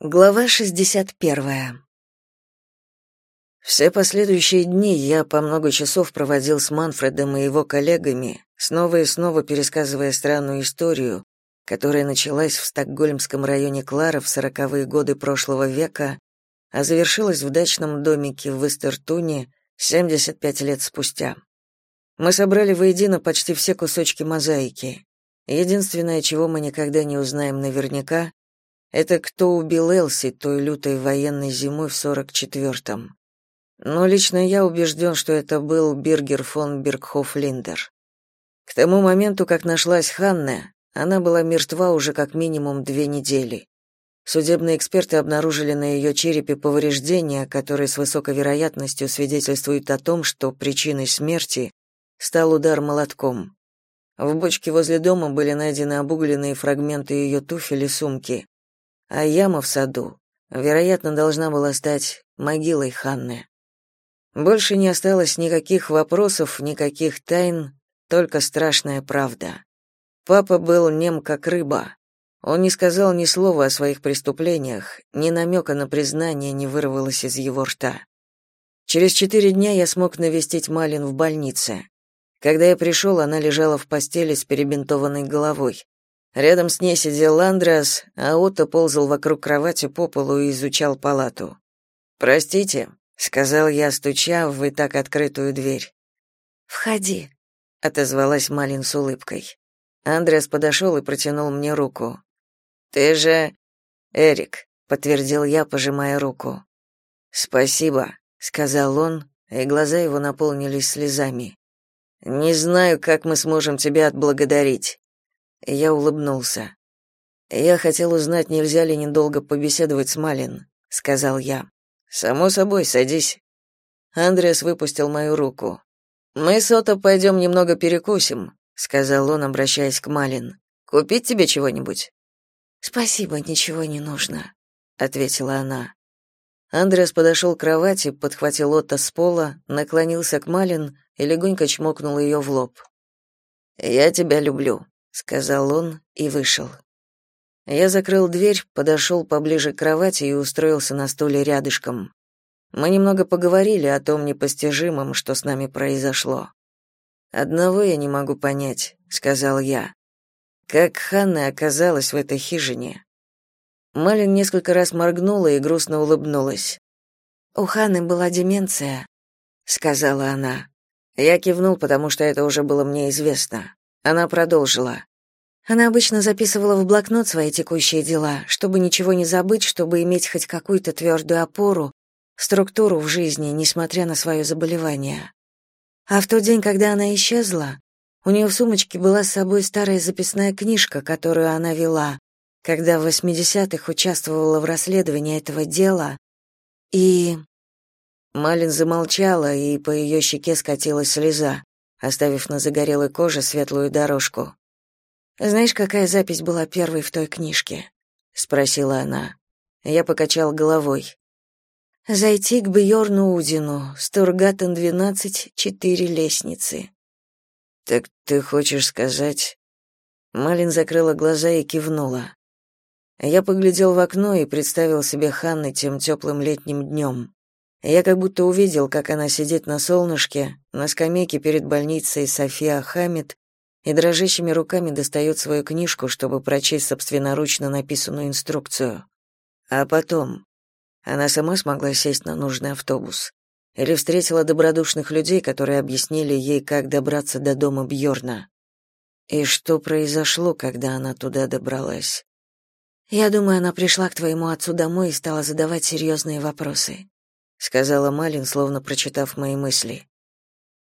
Глава 61. Все последующие дни я по много часов проводил с Манфредом и его коллегами, снова и снова пересказывая странную историю, которая началась в стокгольмском районе Клара в сороковые годы прошлого века, а завершилась в дачном домике в Вестертуне 75 лет спустя. Мы собрали воедино почти все кусочки мозаики. Единственное, чего мы никогда не узнаем наверняка, это кто убил Элси той лютой военной зимой в 44-м. Но лично я убежден, что это был Биргер фон Бергхоф-Линдер. К тому моменту, как нашлась Ханна, она была мертва уже как минимум две недели. Судебные эксперты обнаружили на ее черепе повреждения, которые с высокой вероятностью свидетельствуют о том, что причиной смерти стал удар молотком. В бочке возле дома были найдены обугленные фрагменты ее туфель и сумки, а яма в саду, вероятно, должна была стать могилой Ханны. Больше не осталось никаких вопросов, никаких тайн, только страшная правда. Папа был нем как рыба. Он не сказал ни слова о своих преступлениях, ни намека на признание не вырвалось из его рта. Через четыре дня я смог навестить Малин в больнице. Когда я пришел, она лежала в постели с перебинтованной головой. Рядом с ней сидел Андреас, а Отто ползал вокруг кровати по полу и изучал палату. «Простите», — сказал я, стуча в и так открытую дверь. «Входи», — отозвалась Малин с улыбкой. Андреас подошел и протянул мне руку. «Ты же...» «Эрик», — подтвердил я, пожимая руку. «Спасибо», — сказал он, и глаза его наполнились слезами. «Не знаю, как мы сможем тебя отблагодарить. Я улыбнулся. Я хотел узнать, нельзя ли недолго побеседовать с Малин, сказал я. Само собой, садись. Андреас выпустил мою руку. Мы с Ото пойдем немного перекусим, сказал он, обращаясь к Малин. Купить тебе чего-нибудь? Спасибо, ничего не нужно, ответила она. Андреас подошел к кровати, подхватил Отто с пола, наклонился к Малин и легонько чмокнул ее в лоб. Я тебя люблю, сказал он и вышел. Я закрыл дверь, подошел поближе к кровати и устроился на стуле рядышком. Мы немного поговорили о том непостижимом, что с нами произошло. Одного я не могу понять, сказал я. Как Ханна оказалась в этой хижине? Малин несколько раз моргнула и грустно улыбнулась. У Ханны была деменция, сказала она. Я кивнул, потому что это уже было мне известно. Она продолжила. Она обычно записывала в блокнот свои текущие дела, чтобы ничего не забыть, чтобы иметь хоть какую-то твердую опору, структуру в жизни, несмотря на свое заболевание. А в тот день, когда она исчезла, у нее в сумочке была с собой старая записная книжка, которую она вела, когда в 80-х участвовала в расследовании этого дела, и... Малин замолчала, и по ее щеке скатилась слеза оставив на загорелой коже светлую дорожку. Знаешь, какая запись была первой в той книжке? спросила она. Я покачал головой. Зайти к Бьорну Удину, Стургатен 12, четыре лестницы. Так ты хочешь сказать? Малин закрыла глаза и кивнула. Я поглядел в окно и представил себе Ханны тем теплым летним днем. Я как будто увидел, как она сидит на солнышке, на скамейке перед больницей София Хамид и дрожащими руками достает свою книжку, чтобы прочесть собственноручно написанную инструкцию. А потом она сама смогла сесть на нужный автобус или встретила добродушных людей, которые объяснили ей, как добраться до дома Бьорна. И что произошло, когда она туда добралась? Я думаю, она пришла к твоему отцу домой и стала задавать серьезные вопросы сказала Малин, словно прочитав мои мысли.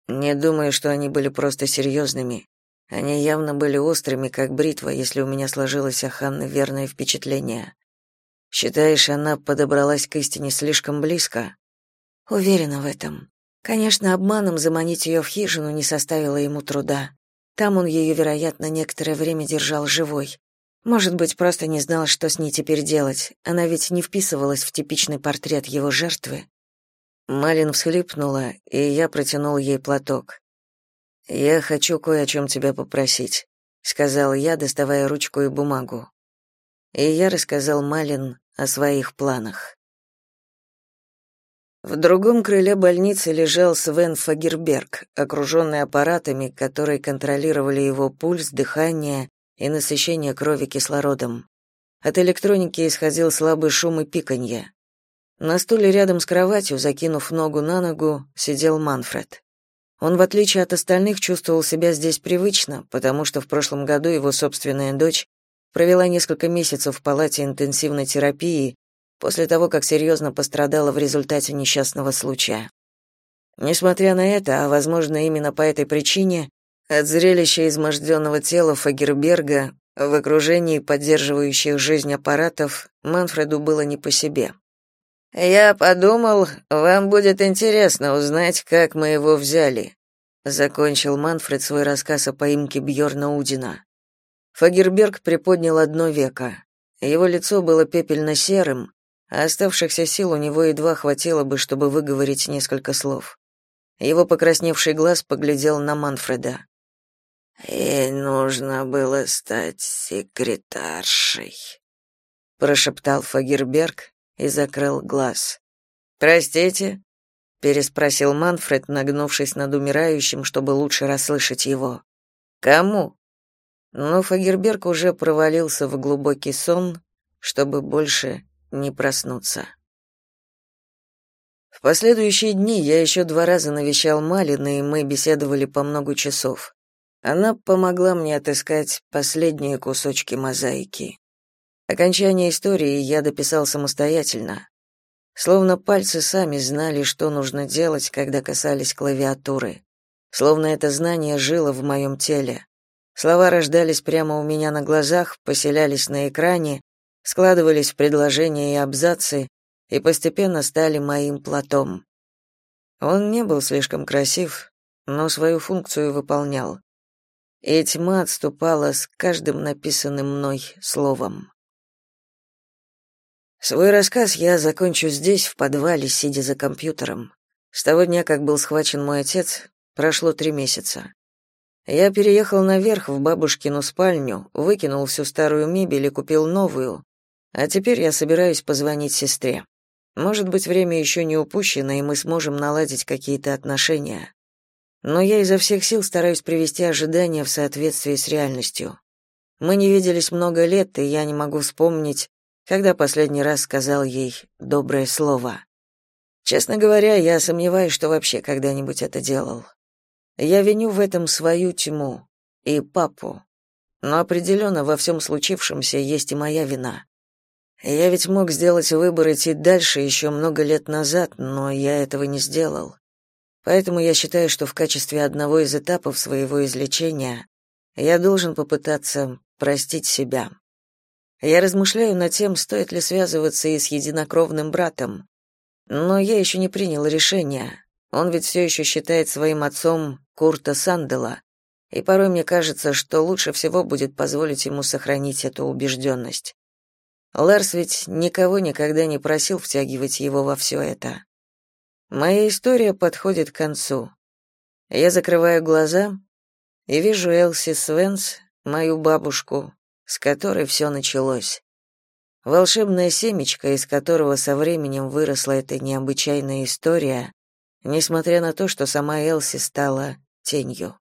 Не думаю, что они были просто серьезными. Они явно были острыми, как бритва, если у меня сложилось о Ханне верное впечатление. Считаешь, она подобралась к истине слишком близко? Уверена в этом. Конечно, обманом заманить ее в хижину не составило ему труда. Там он ее, вероятно, некоторое время держал живой. Может быть, просто не знал, что с ней теперь делать. Она ведь не вписывалась в типичный портрет его жертвы. Малин всхлипнула, и я протянул ей платок. «Я хочу кое о чем тебя попросить», — сказал я, доставая ручку и бумагу. и я рассказал Малин о своих планах. В другом крыле больницы лежал Свен Фагерберг, окруженный аппаратами, которые контролировали его пульс, дыхание и насыщение крови кислородом. От электроники исходил слабый шум и пиканье. На стуле рядом с кроватью, закинув ногу на ногу, сидел Манфред. Он, в отличие от остальных, чувствовал себя здесь привычно, потому что в прошлом году его собственная дочь провела несколько месяцев в палате интенсивной терапии после того, как серьезно пострадала в результате несчастного случая. Несмотря на это, а возможно именно по этой причине, от зрелища изможденного тела Фагерберга в окружении поддерживающих жизнь аппаратов Манфреду было не по себе. «Я подумал, вам будет интересно узнать, как мы его взяли», закончил Манфред свой рассказ о поимке Бьорна Удина. Фагерберг приподнял одно веко. Его лицо было пепельно-серым, а оставшихся сил у него едва хватило бы, чтобы выговорить несколько слов. Его покрасневший глаз поглядел на Манфреда. «Ей нужно было стать секретаршей», — прошептал Фагерберг и закрыл глаз. «Простите?» — переспросил Манфред, нагнувшись над умирающим, чтобы лучше расслышать его. «Кому?» Но Фагерберг уже провалился в глубокий сон, чтобы больше не проснуться. В последующие дни я еще два раза навещал Малина, и мы беседовали по много часов. Она помогла мне отыскать последние кусочки мозаики. Окончание истории я дописал самостоятельно. Словно пальцы сами знали, что нужно делать, когда касались клавиатуры. Словно это знание жило в моем теле. Слова рождались прямо у меня на глазах, поселялись на экране, складывались в предложения и абзацы и постепенно стали моим платом. Он не был слишком красив, но свою функцию выполнял. И тьма отступала с каждым написанным мной словом. Свой рассказ я закончу здесь, в подвале, сидя за компьютером. С того дня, как был схвачен мой отец, прошло три месяца. Я переехал наверх в бабушкину спальню, выкинул всю старую мебель и купил новую. А теперь я собираюсь позвонить сестре. Может быть, время еще не упущено, и мы сможем наладить какие-то отношения. Но я изо всех сил стараюсь привести ожидания в соответствии с реальностью. Мы не виделись много лет, и я не могу вспомнить, когда последний раз сказал ей доброе слово. Честно говоря, я сомневаюсь, что вообще когда-нибудь это делал. Я виню в этом свою тьму и папу. Но определенно во всем случившемся есть и моя вина. Я ведь мог сделать выбор идти дальше еще много лет назад, но я этого не сделал. Поэтому я считаю, что в качестве одного из этапов своего излечения я должен попытаться простить себя. Я размышляю над тем, стоит ли связываться и с единокровным братом. Но я еще не принял решения. Он ведь все еще считает своим отцом Курта Сандела, и порой мне кажется, что лучше всего будет позволить ему сохранить эту убежденность. Ларс ведь никого никогда не просил втягивать его во все это. Моя история подходит к концу. Я закрываю глаза и вижу Элси Свенс, мою бабушку, с которой все началось. Волшебное семечко, из которого со временем выросла эта необычайная история, несмотря на то, что сама Элси стала тенью.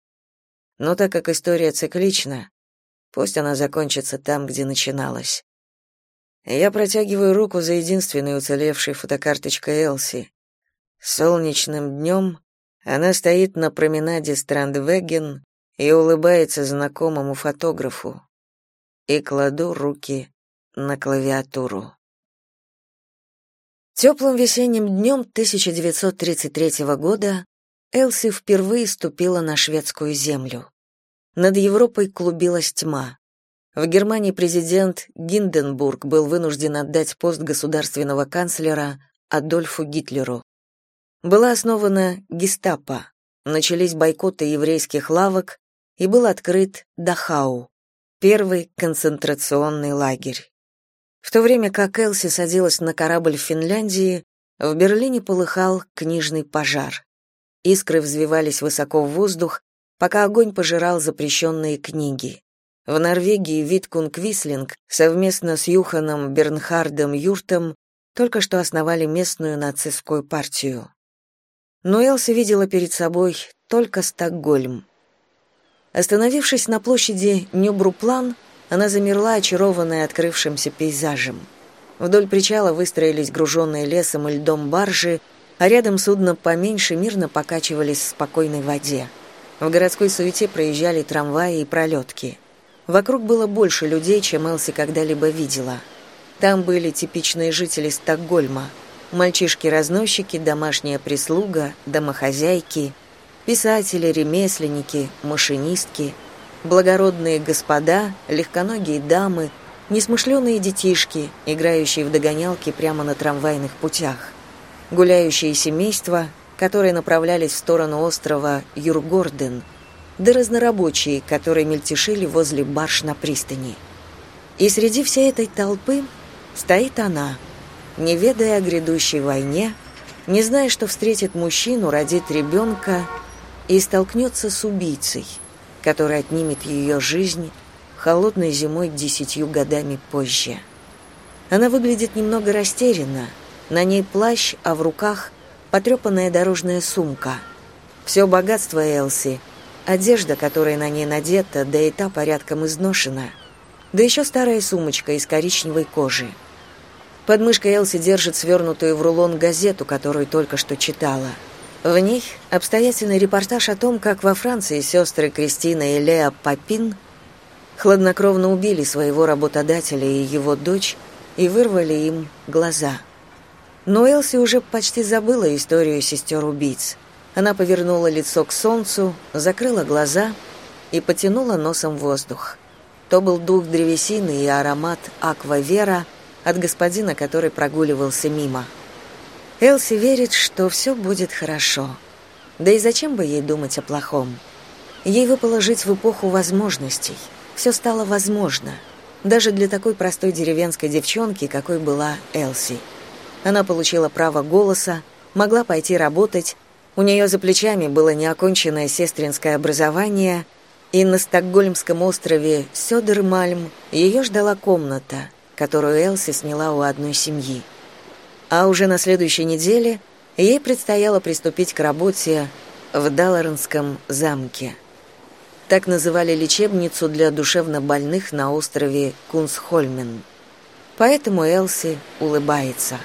Но так как история циклична, пусть она закончится там, где начиналась. Я протягиваю руку за единственной уцелевшей фотокарточкой Элси. Солнечным днем она стоит на променаде Страндвеген и улыбается знакомому фотографу и кладу руки на клавиатуру. Теплым весенним днем 1933 года Элси впервые ступила на шведскую землю. Над Европой клубилась тьма. В Германии президент Гинденбург был вынужден отдать пост государственного канцлера Адольфу Гитлеру. Была основана Гестапо, начались бойкоты еврейских лавок и был открыт Дахау, Первый концентрационный лагерь. В то время как Элси садилась на корабль в Финляндии, в Берлине полыхал книжный пожар. Искры взвивались высоко в воздух, пока огонь пожирал запрещенные книги. В Норвегии Виткунг Вислинг совместно с Юханом Бернхардом Юртом только что основали местную нацистскую партию. Но Элси видела перед собой только Стокгольм. Остановившись на площади Нюбруплан, она замерла, очарованная открывшимся пейзажем. Вдоль причала выстроились груженные лесом и льдом баржи, а рядом судно поменьше мирно покачивались в спокойной воде. В городской суете проезжали трамваи и пролетки. Вокруг было больше людей, чем Элси когда-либо видела. Там были типичные жители Стокгольма. Мальчишки-разносчики, домашняя прислуга, домохозяйки, писатели, ремесленники, машинистки, благородные господа, легконогие дамы, несмышленые детишки, играющие в догонялки прямо на трамвайных путях гуляющие семейства, которые направлялись в сторону острова Юргорден, да разнорабочие, которые мельтешили возле барж на пристани. И среди всей этой толпы стоит она, не ведая о грядущей войне, не зная, что встретит мужчину, родит ребенка и столкнется с убийцей, который отнимет ее жизнь холодной зимой десятью годами позже. Она выглядит немного растерянно, на ней плащ, а в руках потрепанная дорожная сумка. Все богатство Элси, одежда, которая на ней надета, да и та порядком изношена. Да еще старая сумочка из коричневой кожи. Под мышкой Элси держит свернутую в рулон газету, которую только что читала. В ней обстоятельный репортаж о том, как во Франции сестры Кристина и Леа Папин хладнокровно убили своего работодателя и его дочь и вырвали им глаза. Но Элси уже почти забыла историю сестер-убийц. Она повернула лицо к солнцу, закрыла глаза и потянула носом воздух. То был дух древесины и аромат аквавера от господина, который прогуливался мимо. Элси верит, что все будет хорошо. Да и зачем бы ей думать о плохом? Ей выпало жить в эпоху возможностей. Все стало возможно. Даже для такой простой деревенской девчонки, какой была Элси. Она получила право голоса, могла пойти работать, у нее за плечами было неоконченное сестринское образование, и на стокгольмском острове Сёдермальм ее ждала комната, которую Элси сняла у одной семьи. А уже на следующей неделе ей предстояло приступить к работе в Даларнском замке. Так называли лечебницу для душевнобольных на острове Кунсхольмен. Поэтому Элси улыбается.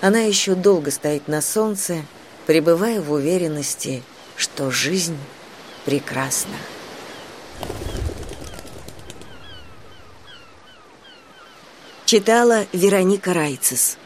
Она еще долго стоит на солнце, пребывая в уверенности, что жизнь прекрасна. Читала Вероника Райцес.